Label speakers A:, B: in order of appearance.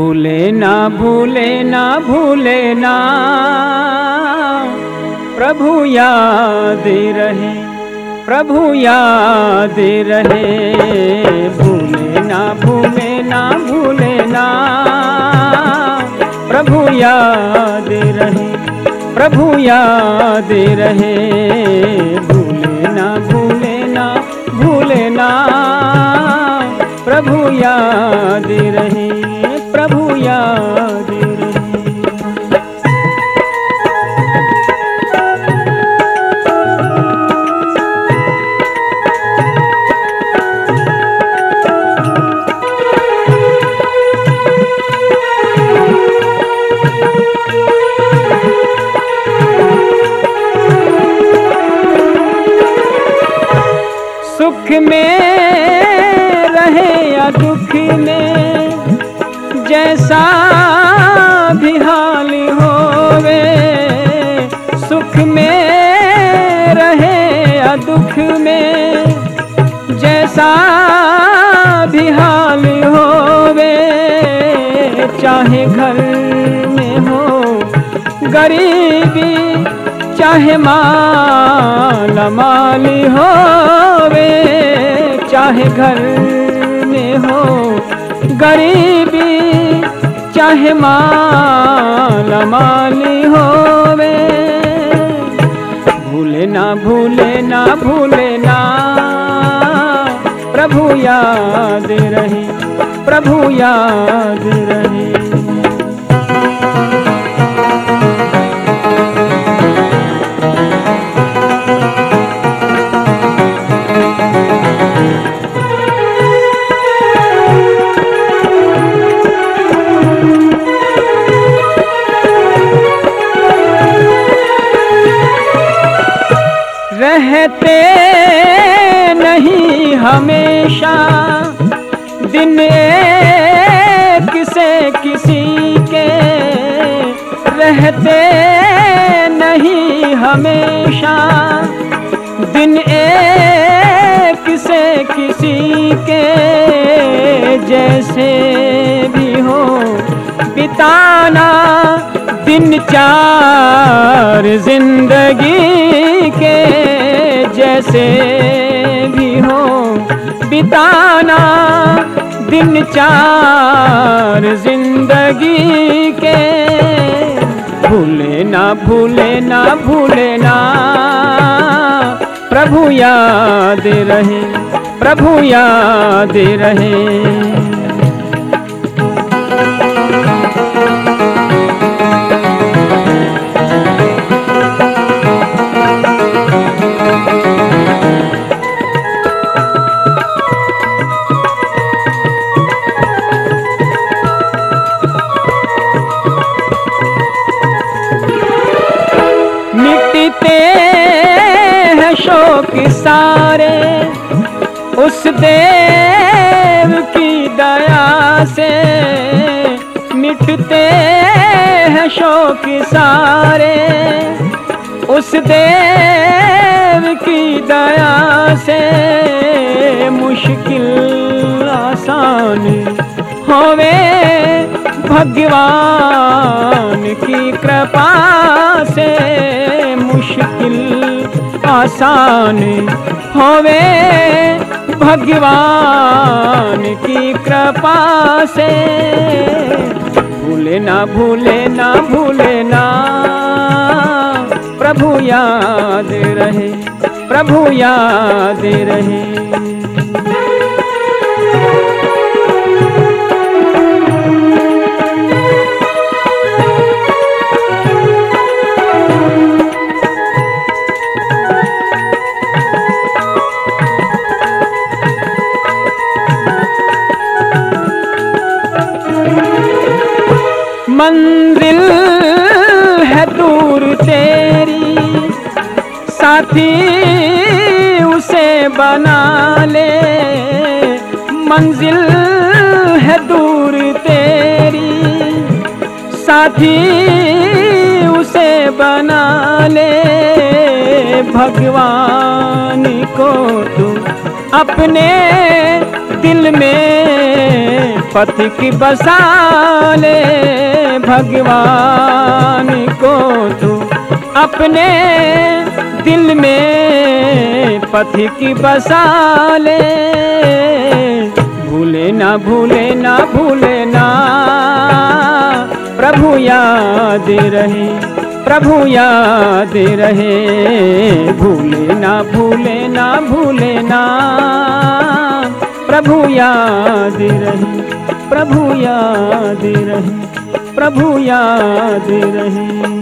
A: भूले ना भूले ना भूले ना। प्रभु याद रहे, प्रभु याद रहे। भूले ना भूले ना भूले ना। प्रभु याद रहे, प्रभु याद रहे। भूले ना भूले ना भूले ना। प्रभु याद रहे। दुख में जैसा भी हाल होवे, सुख में रहे या दुख में, जैसा भी हाल होवे, चाहे घर में हो, गरीबी, चाहे माला माली होवे, चाहे घर में हो, गरीबी, चाहे माल माली होवे। भूले ना भूले ना भूले ना। प्रभु याद रही, प्रभु याद रहे। रहते नहीं हमेशा। दिन एक से किसी के रहते नहीं हमेशा। दिन एक से किसी के जैसे भी हो बिताना। दिन चार ज़िंदगी के जैसे भी हो बिताना दिन चार ज़िंदगी के। भूले ना भूले ना भूले ना। प्रभु याद रहे, प्रभु याद रहे। मिटते हैं शोक सारे। उस देव की दया से मिटते हैं शोक सारे। उस देव की दया से मुश्किल आसान होवे भगवान की कृपा से। मुश्किल आसान होवे। भगवान की कृपा से। भूले ना भूले ना भूले ना। प्रभु याद रहे, प्रभु याद रहे। मंजिल है दूर तेरी। साथी उसे बना ले। मंजिल है दूर तेरी। साथी उसे बना ले। भगवान को तू अपने दिल में पथिक बसाले भगवान को तू अपने दिल में पथिक बसाले भूले ना भूले ना भूले ना, प्रभु याद रहे, प्रभु याद रहे। भूले ना भूले ना भूले ना, प्रभु याद रहे। प्रभु याद रहे प्रभु याद रहे।